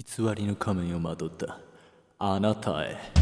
偽りの仮面をまとった。あなたへ。